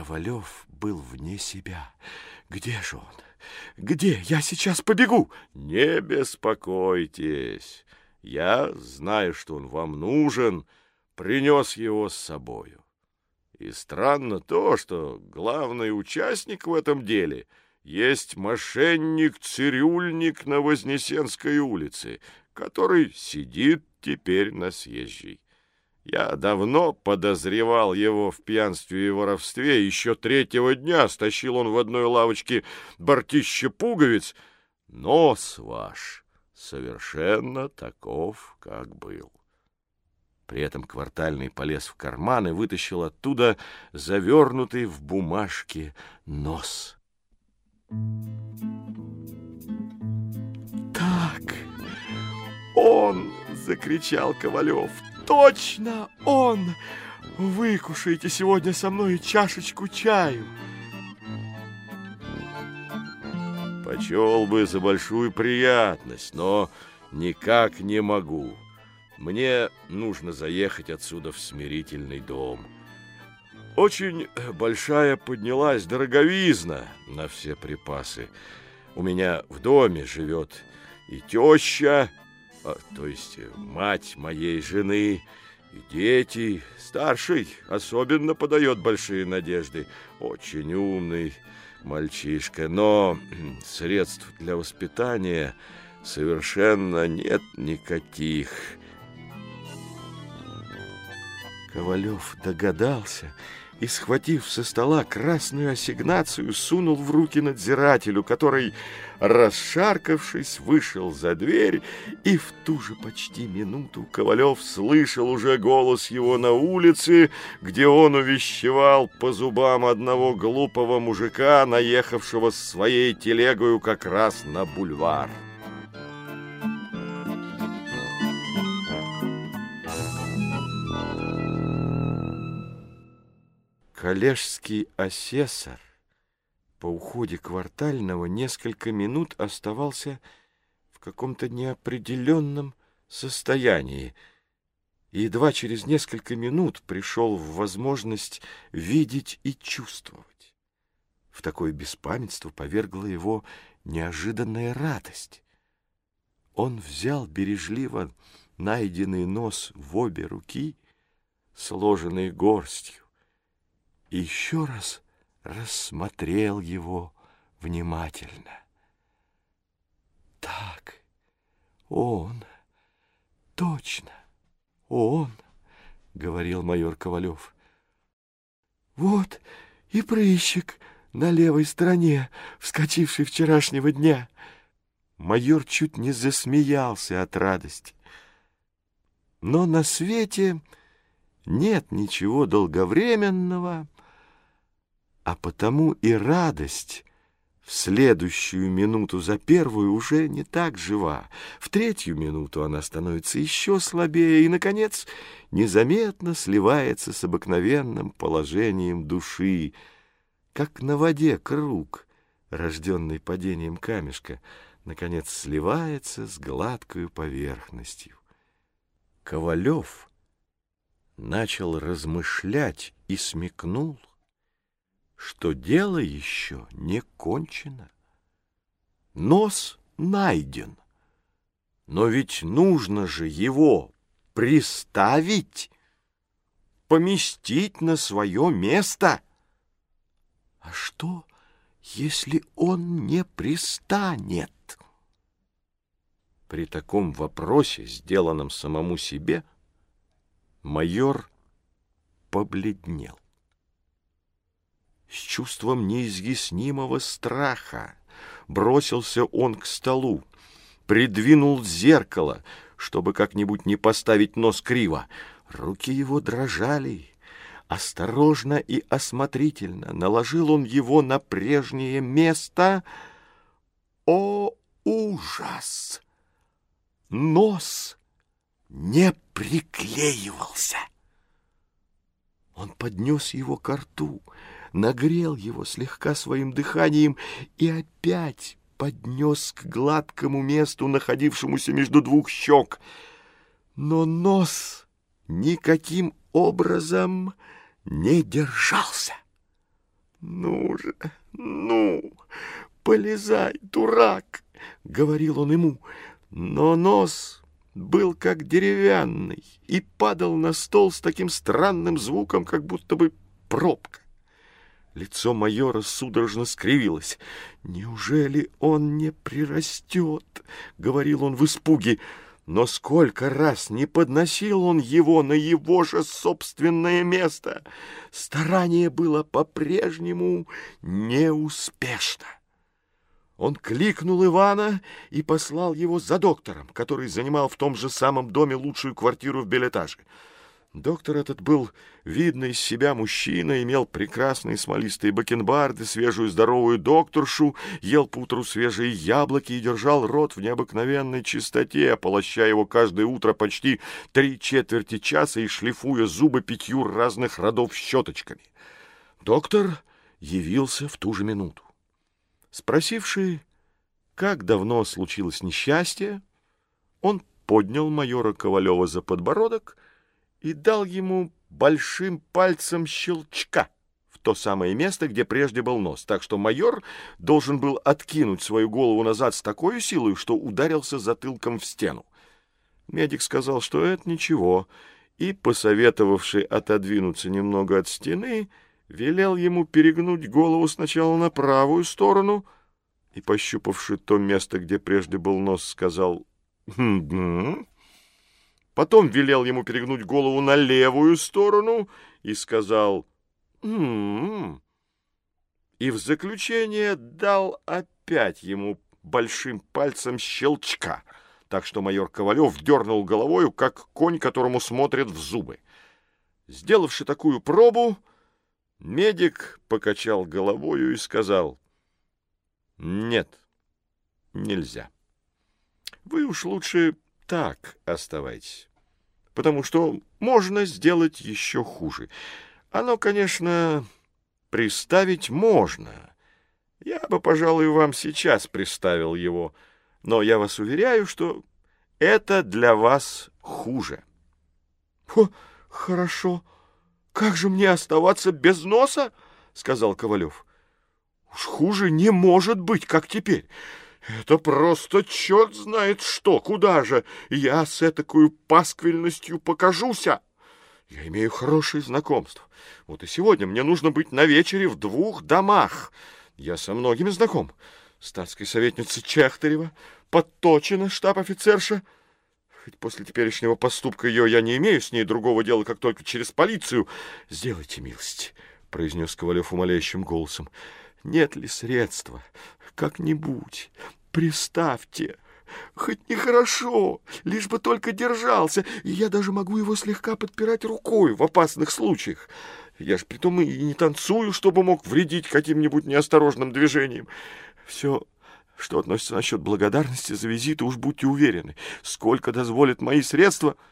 Ковалев был вне себя. Где же он? Где? Я сейчас побегу. Не беспокойтесь. Я знаю, что он вам нужен, принес его с собою. И странно то, что главный участник в этом деле есть мошенник-цирюльник на Вознесенской улице, который сидит теперь на съезжей. Я давно подозревал его в пьянстве и воровстве. Еще третьего дня стащил он в одной лавочке бортище пуговиц. Нос ваш совершенно таков, как был. При этом квартальный полез в карман и вытащил оттуда завернутый в бумажке нос. «Так, он!» — закричал Ковалев. «Точно он! Выкушайте сегодня со мной чашечку чаю!» Почел бы за большую приятность, но никак не могу. Мне нужно заехать отсюда в смирительный дом. Очень большая поднялась дороговизна на все припасы. У меня в доме живет и теща, а, то есть мать моей жены, и дети. Старший особенно подает большие надежды. Очень умный мальчишка, но средств для воспитания совершенно нет никаких. Ковалев догадался и, схватив со стола красную ассигнацию, сунул в руки надзирателю, который, расшаркавшись, вышел за дверь, и в ту же почти минуту Ковалев слышал уже голос его на улице, где он увещевал по зубам одного глупого мужика, наехавшего с своей телегою как раз на бульвар. Коллежский асессор по уходе квартального несколько минут оставался в каком-то неопределенном состоянии, и едва через несколько минут пришел в возможность видеть и чувствовать. В такое беспамятство повергла его неожиданная радость. Он взял бережливо найденный нос в обе руки, сложенный горстью, еще раз рассмотрел его внимательно. Так, он, точно, он, говорил майор Ковалев. Вот и прыщик на левой стороне, вскочивший вчерашнего дня. Майор чуть не засмеялся от радости. Но на свете нет ничего долговременного, а потому и радость в следующую минуту за первую уже не так жива. В третью минуту она становится еще слабее и, наконец, незаметно сливается с обыкновенным положением души, как на воде круг, рожденный падением камешка, наконец сливается с гладкой поверхностью. Ковалев начал размышлять и смекнул, что дело еще не кончено. Нос найден, но ведь нужно же его приставить, поместить на свое место. А что, если он не пристанет? При таком вопросе, сделанном самому себе, майор побледнел с чувством неизъяснимого страха. Бросился он к столу, придвинул зеркало, чтобы как-нибудь не поставить нос криво. Руки его дрожали. Осторожно и осмотрительно наложил он его на прежнее место. О, ужас! Нос не приклеивался. Он поднес его к рту, нагрел его слегка своим дыханием и опять поднес к гладкому месту, находившемуся между двух щек. Но нос никаким образом не держался. Ну же, ну, полезай, дурак, говорил он ему, но нос был как деревянный и падал на стол с таким странным звуком, как будто бы пробка. Лицо майора судорожно скривилось. «Неужели он не прирастет?» — говорил он в испуге. Но сколько раз не подносил он его на его же собственное место! Старание было по-прежнему неуспешно. Он кликнул Ивана и послал его за доктором, который занимал в том же самом доме лучшую квартиру в билетаже. Доктор этот был видный из себя мужчина, имел прекрасные смолистые бакенбарды, свежую здоровую докторшу, ел по свежие яблоки и держал рот в необыкновенной чистоте, полощая его каждое утро почти три четверти часа и шлифуя зубы пятью разных родов щеточками. Доктор явился в ту же минуту. Спросивший, как давно случилось несчастье, он поднял майора Ковалева за подбородок — и дал ему большим пальцем щелчка в то самое место, где прежде был нос, так что майор должен был откинуть свою голову назад с такой силой, что ударился затылком в стену. Медик сказал, что это ничего, и, посоветовавший отодвинуться немного от стены, велел ему перегнуть голову сначала на правую сторону и, пощупавши то место, где прежде был нос, сказал «Хм-хм». Потом велел ему перегнуть голову на левую сторону и сказал «М-м-м». И в заключение дал опять ему большим пальцем щелчка, так что майор Ковалев дернул головою, как конь, которому смотрят в зубы. Сделавши такую пробу, медик покачал головою и сказал «Нет, нельзя. Вы уж лучше так оставайтесь» потому что можно сделать еще хуже. Оно, конечно, приставить можно. Я бы, пожалуй, вам сейчас приставил его, но я вас уверяю, что это для вас хуже. — О, хорошо. Как же мне оставаться без носа? — сказал Ковалев. — Уж хуже не может быть, как теперь. Это просто черт знает что. Куда же я с этакой пасквильностью покажуся? Я имею хорошие знакомства. Вот и сегодня мне нужно быть на вечере в двух домах. Я со многими знаком. Статской советница Чехтарева, Подточина, штаб-офицерша. Хоть после теперешнего поступка ее я не имею с ней другого дела, как только через полицию. Сделайте милость, — произнес Ковалев умоляющим голосом. Нет ли средства как-нибудь? Приставьте. Хоть нехорошо, лишь бы только держался, и я даже могу его слегка подпирать рукой в опасных случаях. Я ж притом и не танцую, чтобы мог вредить каким-нибудь неосторожным движением. Все, что относится насчет благодарности за визиты, уж будьте уверены, сколько дозволят мои средства —